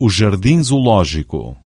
o jardim zoológico.